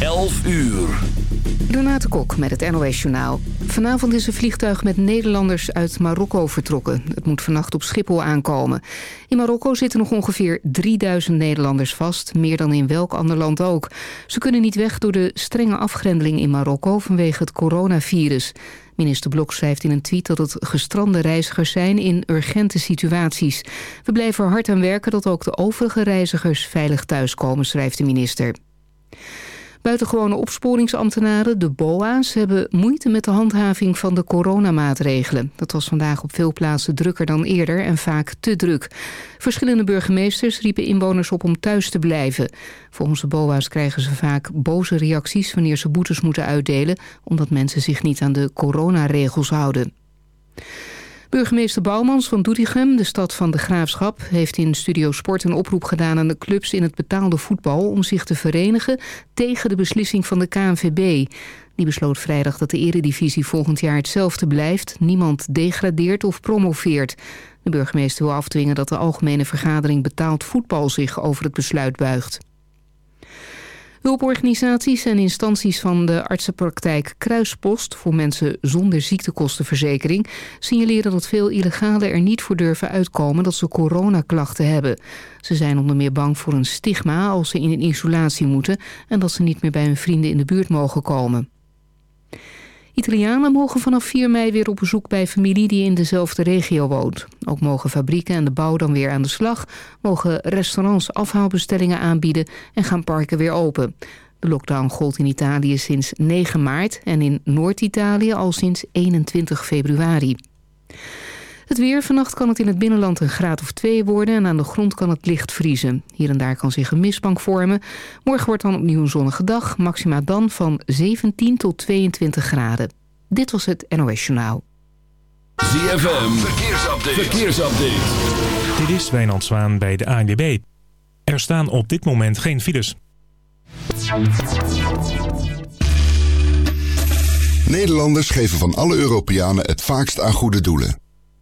11 uur. Renate Kok met het NOS Journaal. Vanavond is een vliegtuig met Nederlanders uit Marokko vertrokken. Het moet vannacht op Schiphol aankomen. In Marokko zitten nog ongeveer 3000 Nederlanders vast. Meer dan in welk ander land ook. Ze kunnen niet weg door de strenge afgrendeling in Marokko vanwege het coronavirus. Minister Blok schrijft in een tweet dat het gestrande reizigers zijn in urgente situaties. We blijven hard aan werken dat ook de overige reizigers veilig thuiskomen, schrijft de minister. Buitengewone opsporingsambtenaren, de BOA's, hebben moeite met de handhaving van de coronamaatregelen. Dat was vandaag op veel plaatsen drukker dan eerder en vaak te druk. Verschillende burgemeesters riepen inwoners op om thuis te blijven. Volgens de BOA's krijgen ze vaak boze reacties wanneer ze boetes moeten uitdelen... omdat mensen zich niet aan de coronaregels houden. Burgemeester Bouwmans van Doetinchem, de stad van de Graafschap... heeft in Studio Sport een oproep gedaan aan de clubs in het betaalde voetbal... om zich te verenigen tegen de beslissing van de KNVB. Die besloot vrijdag dat de eredivisie volgend jaar hetzelfde blijft. Niemand degradeert of promoveert. De burgemeester wil afdwingen dat de Algemene Vergadering betaald voetbal zich over het besluit buigt. Hulporganisaties en instanties van de artsenpraktijk Kruispost... voor mensen zonder ziektekostenverzekering... signaleren dat veel illegalen er niet voor durven uitkomen... dat ze coronaklachten hebben. Ze zijn onder meer bang voor een stigma als ze in een isolatie moeten... en dat ze niet meer bij hun vrienden in de buurt mogen komen. Italianen mogen vanaf 4 mei weer op bezoek bij familie die in dezelfde regio woont. Ook mogen fabrieken en de bouw dan weer aan de slag, mogen restaurants afhaalbestellingen aanbieden en gaan parken weer open. De lockdown gold in Italië sinds 9 maart en in Noord-Italië al sinds 21 februari. Het weer. Vannacht kan het in het binnenland een graad of 2 worden... en aan de grond kan het licht vriezen. Hier en daar kan zich een mistbank vormen. Morgen wordt dan opnieuw een zonnige dag. Maxima dan van 17 tot 22 graden. Dit was het NOS Journaal. ZFM. Verkeersupdate. Verkeersupdate. Dit is Wijnand Zwaan bij de ANWB. Er staan op dit moment geen files. Nederlanders geven van alle Europeanen het vaakst aan goede doelen.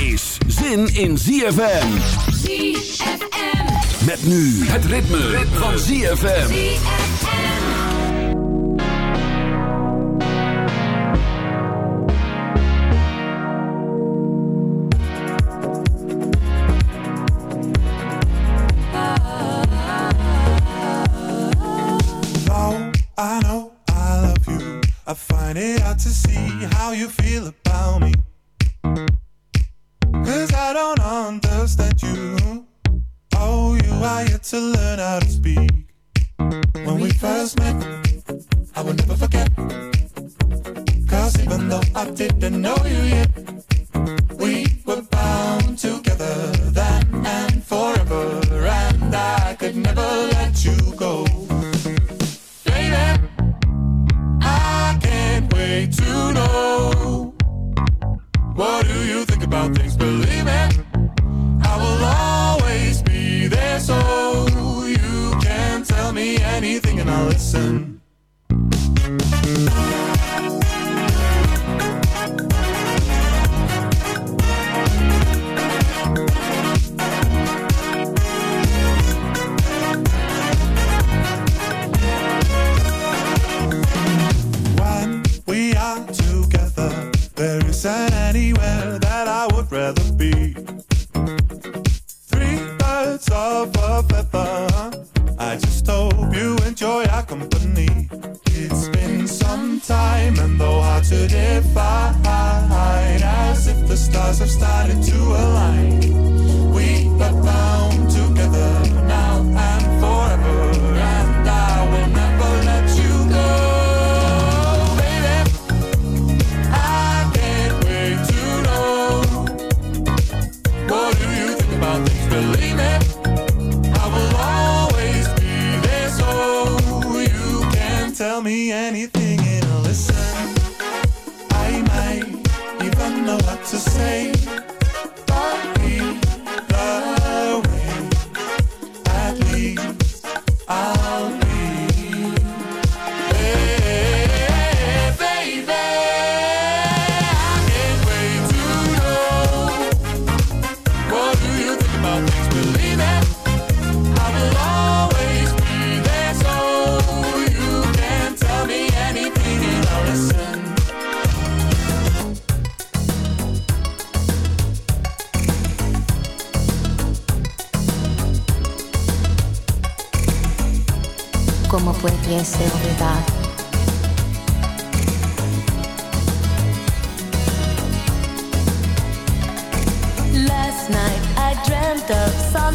is zin in ZFM. ZFM. Met nu het ritme, van ZFM. I know I love you. I find it hard to see how you feel about me. Cause I don't understand you. Oh, you are yet to learn how to speak. When we first met, I will never forget. Cause even though I didn't know you yet, we were bound together then and forever. And I could never let you go. Baby, I can't wait to know how things believe. ¿Cómo pudiese olvidar? Last night I dreamt of San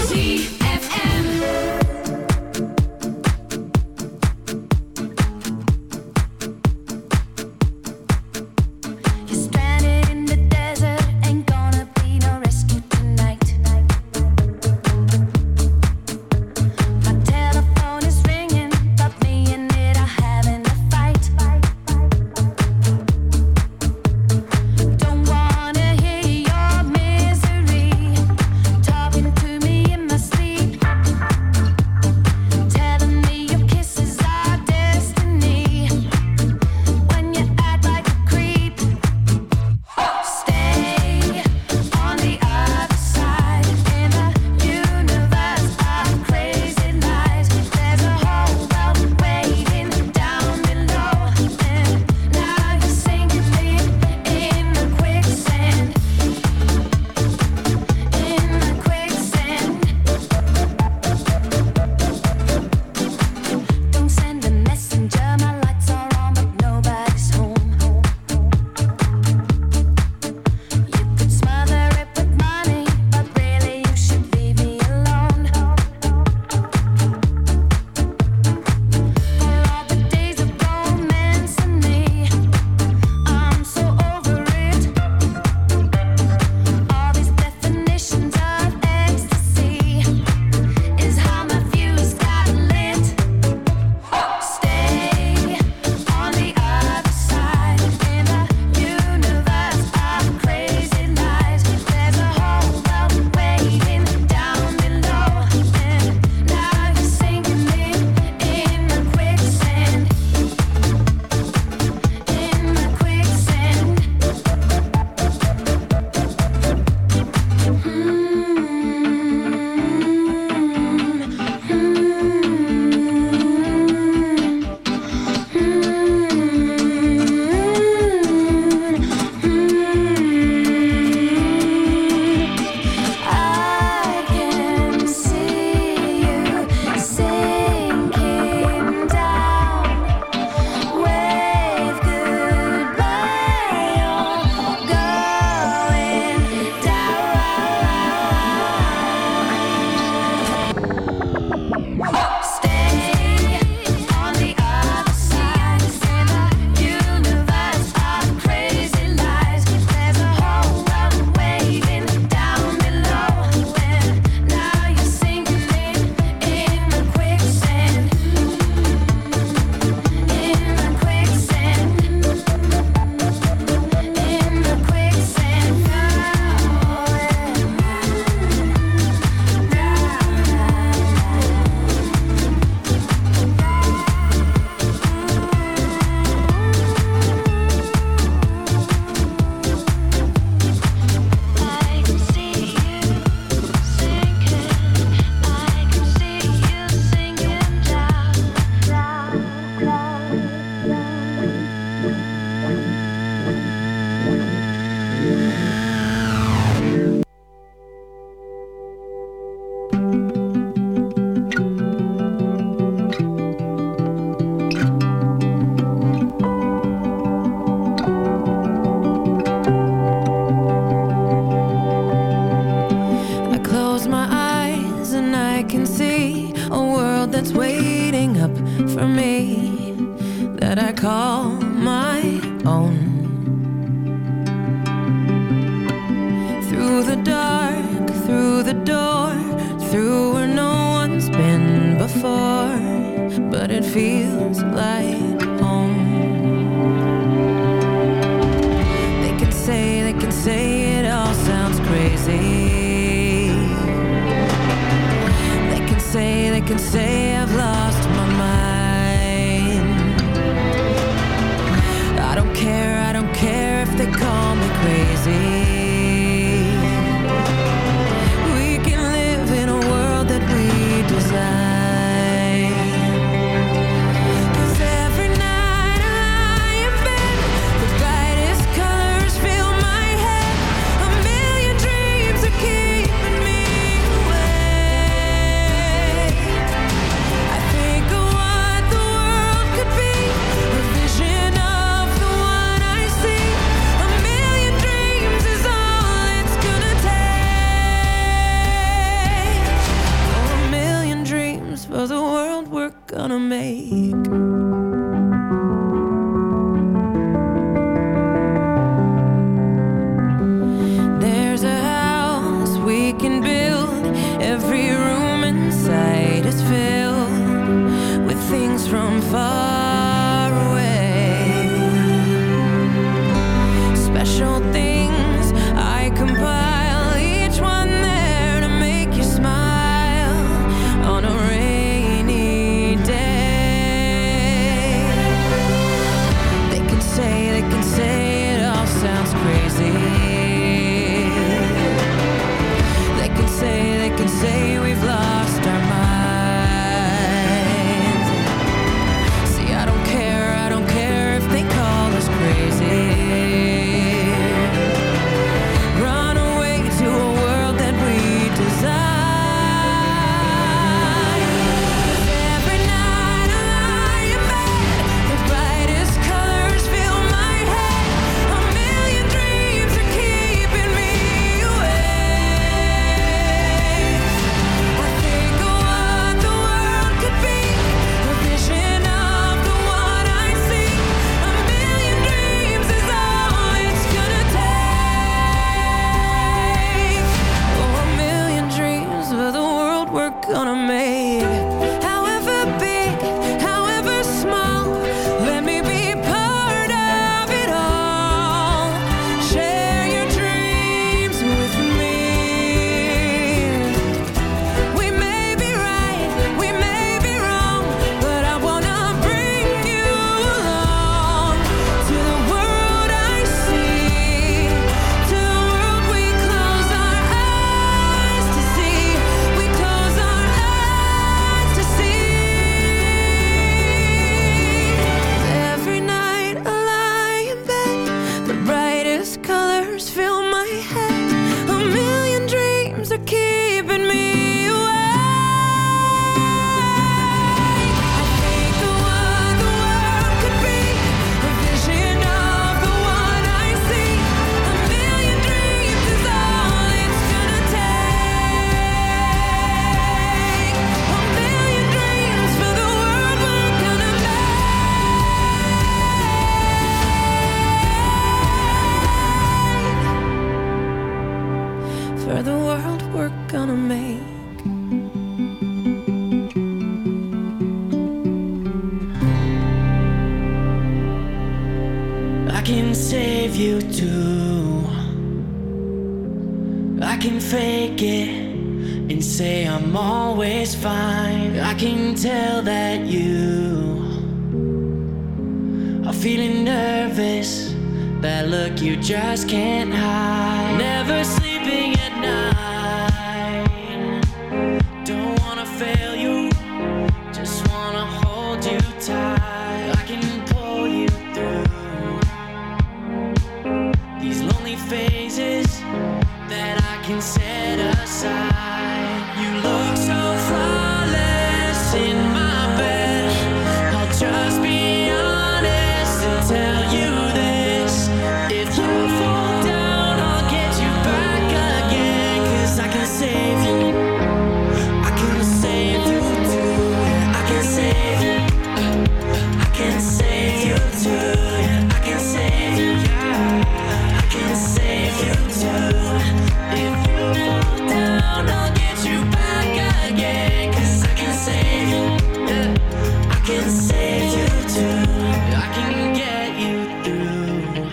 you through.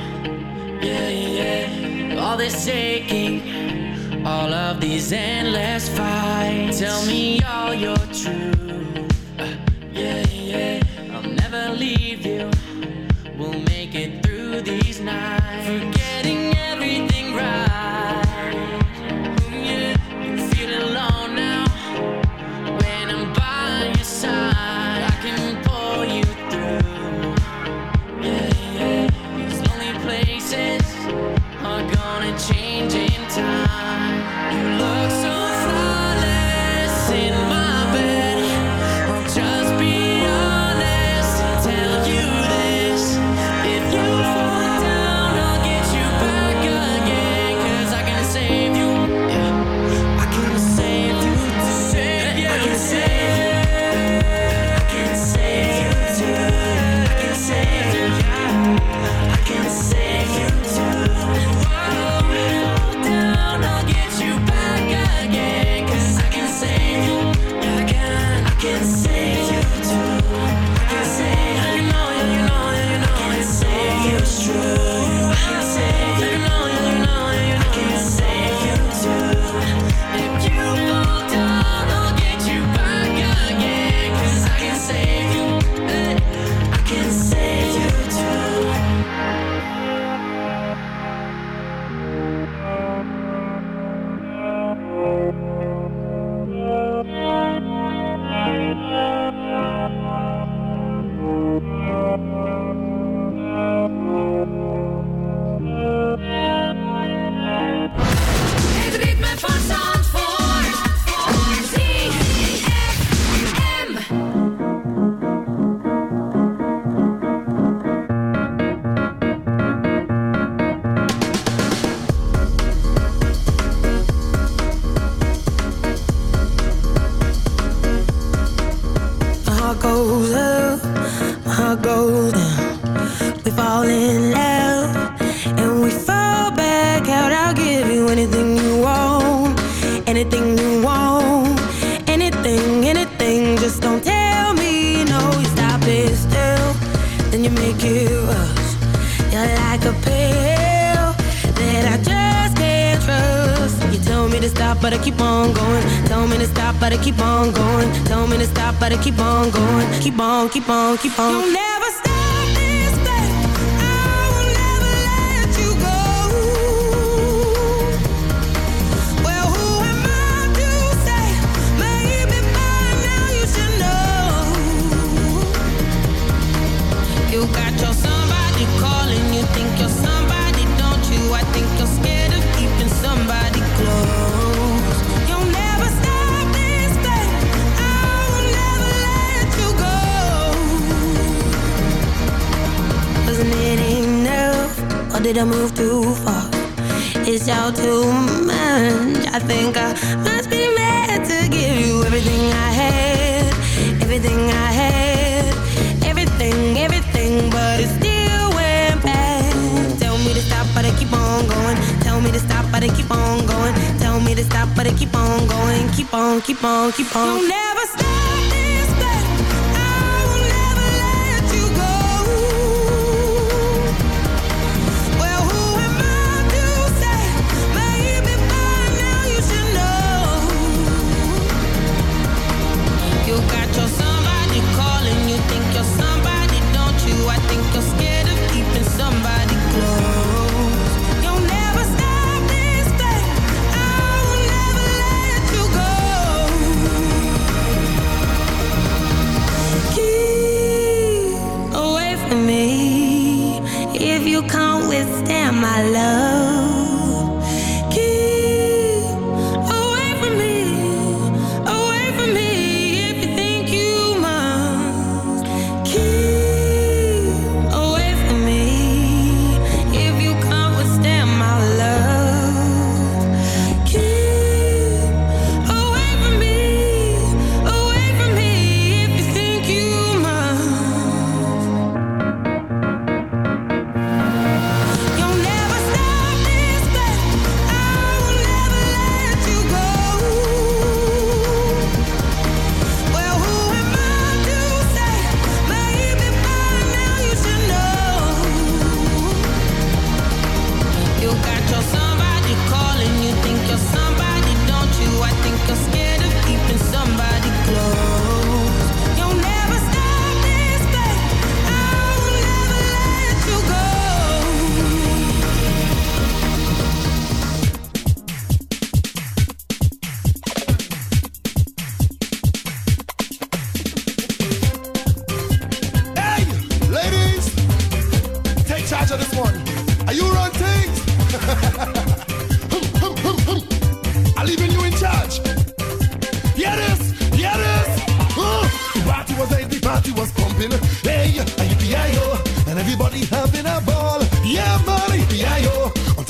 Yeah, yeah. All this aching, all of these endless fights. Tell me all your truth. Uh, yeah, yeah. I'll never leave.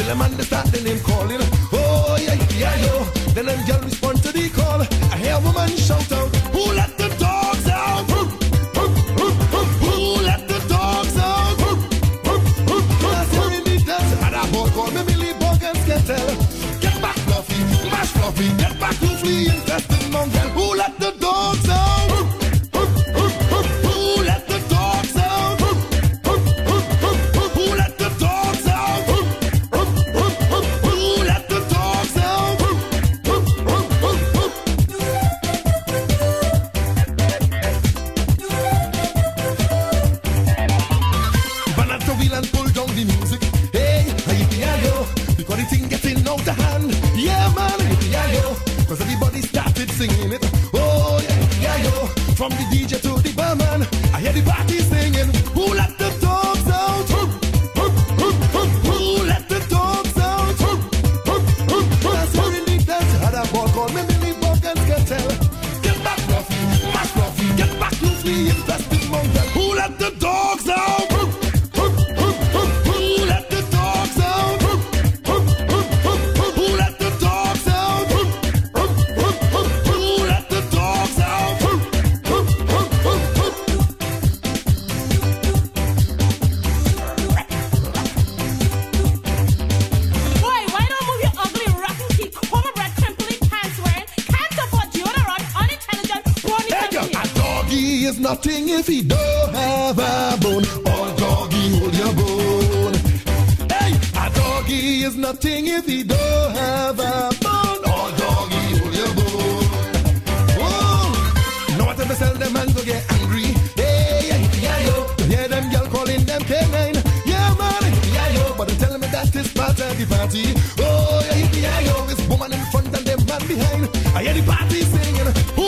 them and they start the name calling. is nothing if he don't have a bone. Oh, doggy, hold your bone. Oh, no matter to sell them and go get angry. Hey, yeah, yeah, yo. Hear them girl calling them canine. Yeah, man, yeah, yo. But they tell me that is part of the party. Oh, yeah, yeah, yo. This woman in front and them man behind. I hear the party singing. Oh,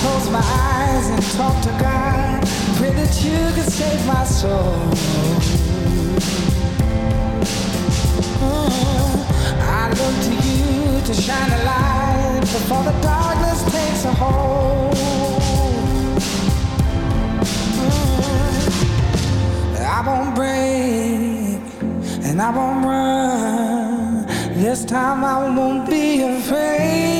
close my eyes and talk to God. Pray that you can save my soul. Mm-hmm. I look to you to shine a light before the darkness takes a hold. Mm-hmm. I won't break and I won't run. This time I won't be afraid.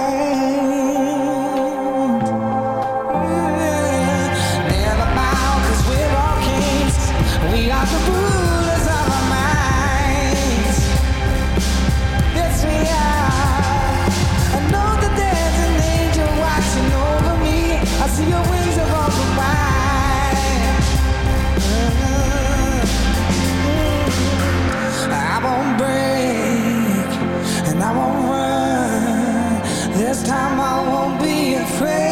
afraid.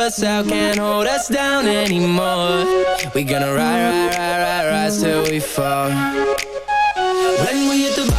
us out, can't hold us down anymore. We gonna ride, ride, ride, ride, rise till we fall. When we hit the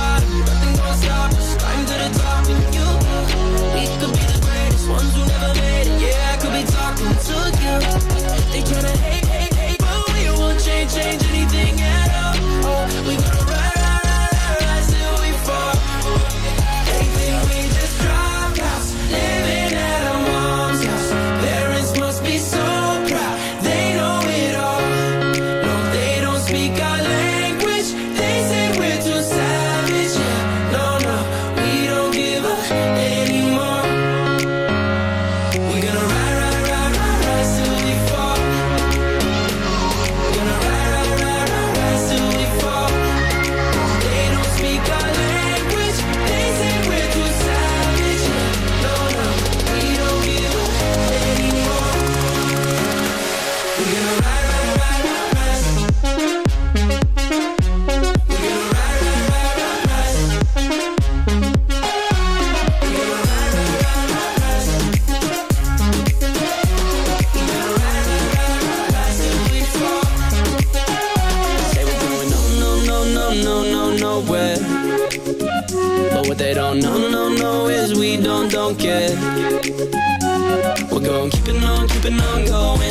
keeping on going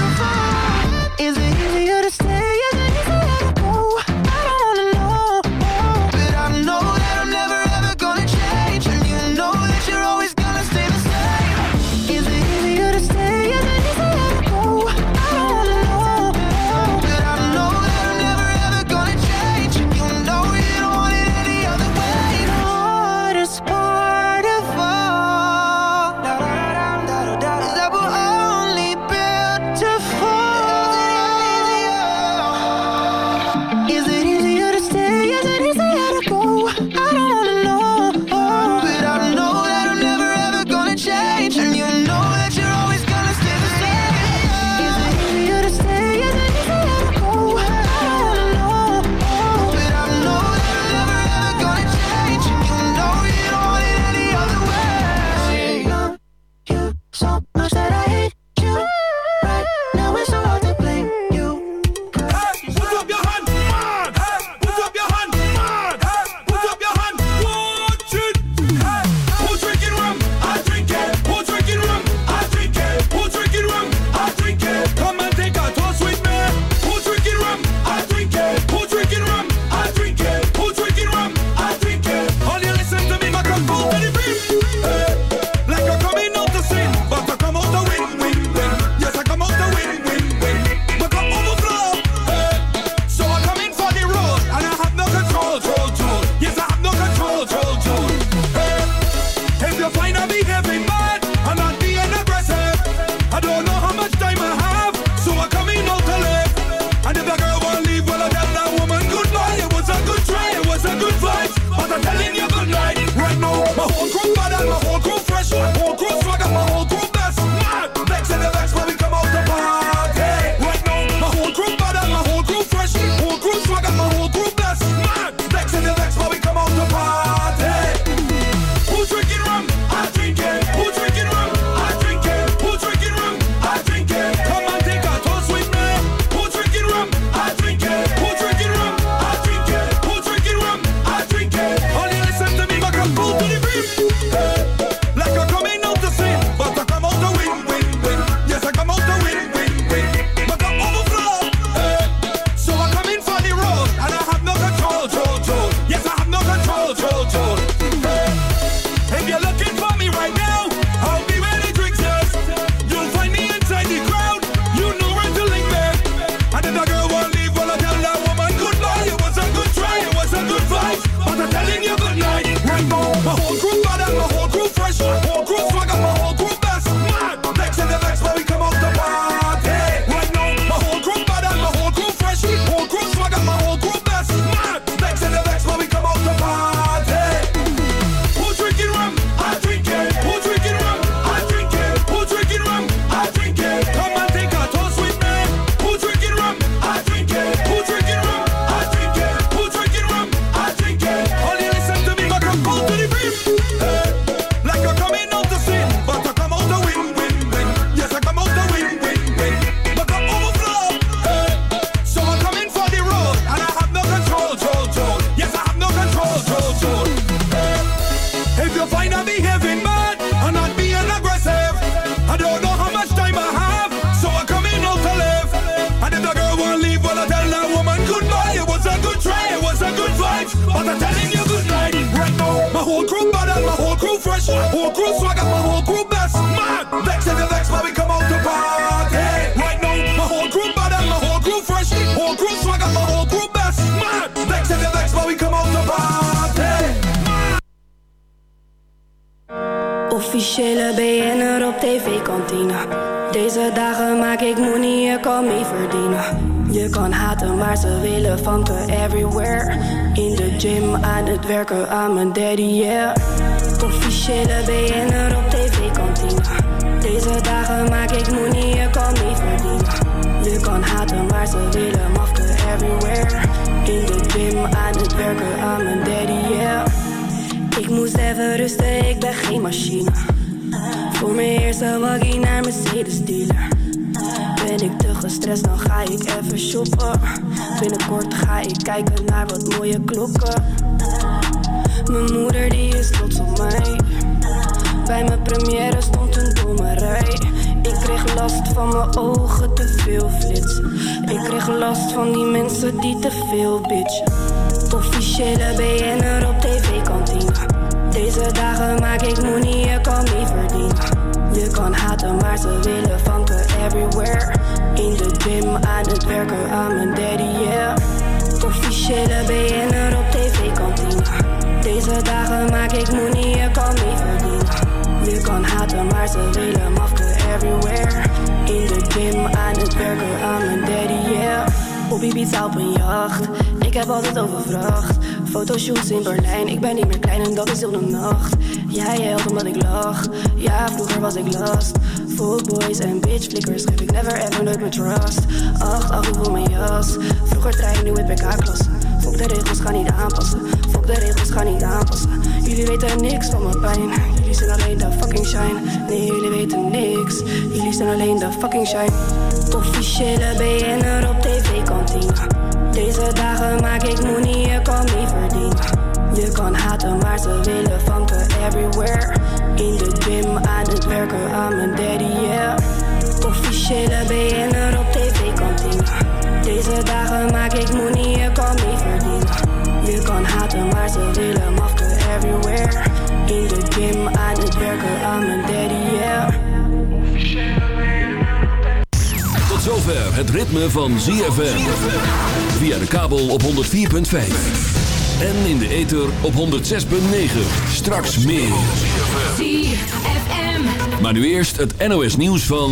Werken, aan mijn daddy, yeah. Officiële BN'er op tv-kantine. Deze dagen maak ik money, je kan mee verdienen. Je kan haten, maar ze willen mafken everywhere. In de gym, aan het werken, aan mijn daddy, yeah. Ik moest even rusten, ik ben geen machine. Voor mijn eerste waggie naar Mercedes dealer. Ben ik te gestrest, dan ga ik even shoppen. Binnenkort ga ik kijken naar wat mooie klokken. Mijn moeder die is trots op mij. Bij mijn première stond een domme rij. Ik kreeg last van mijn ogen, te veel flits. Ik kreeg last van die mensen die te veel bitch. Officiële BN'er op tv-kantine. Deze dagen maak ik money, je kan mee verdienen. Je kan haten, maar ze willen vanken everywhere. In de gym, aan het werken, aan mijn daddy, yeah. Officiële BN'er op tv-kantine. Deze dagen maak ik money, je kan mee verdienen. Je kan haten, maar ze willen mafken everywhere. In de gym, aan het werken, aan mijn daddy, yeah. Op Ibiza op een jacht, ik heb altijd overvracht. Fotoshoots in Berlijn, ik ben niet meer klein en dat is heel de nacht. Jij helpt omdat ik lach, ja vroeger was ik last. Fuckboys en bitch flickers geef ik never ever nooit mijn trust. Acht af, ik mijn jas, vroeger trein, nu in PK-klasse. Fuck de regels, ga niet aanpassen, fuck de regels, ga niet aanpassen. Jullie weten niks van mijn pijn, jullie zijn alleen de fucking shine. Nee, jullie weten niks, jullie zijn alleen de fucking shine. Officiële BN'er op tv-kantine. Deze dagen maak ik money, je kan mee verdienen. Je kan haten, maar ze willen vanken everywhere. In de gym, aan het werken, aan mijn daddy, yeah. Officiële BN'er op tv-kantine. Deze dagen maak ik money, je kan mee verdienen. Je kan haten, maar ze willen mafken everywhere. In de gym, aan het werken, aan mijn daddy, yeah. Tot zover het ritme van ZFM. Via de kabel op 104.5. En in de ether op 106.9. Straks meer. ZFM. Maar nu eerst het NOS nieuws van...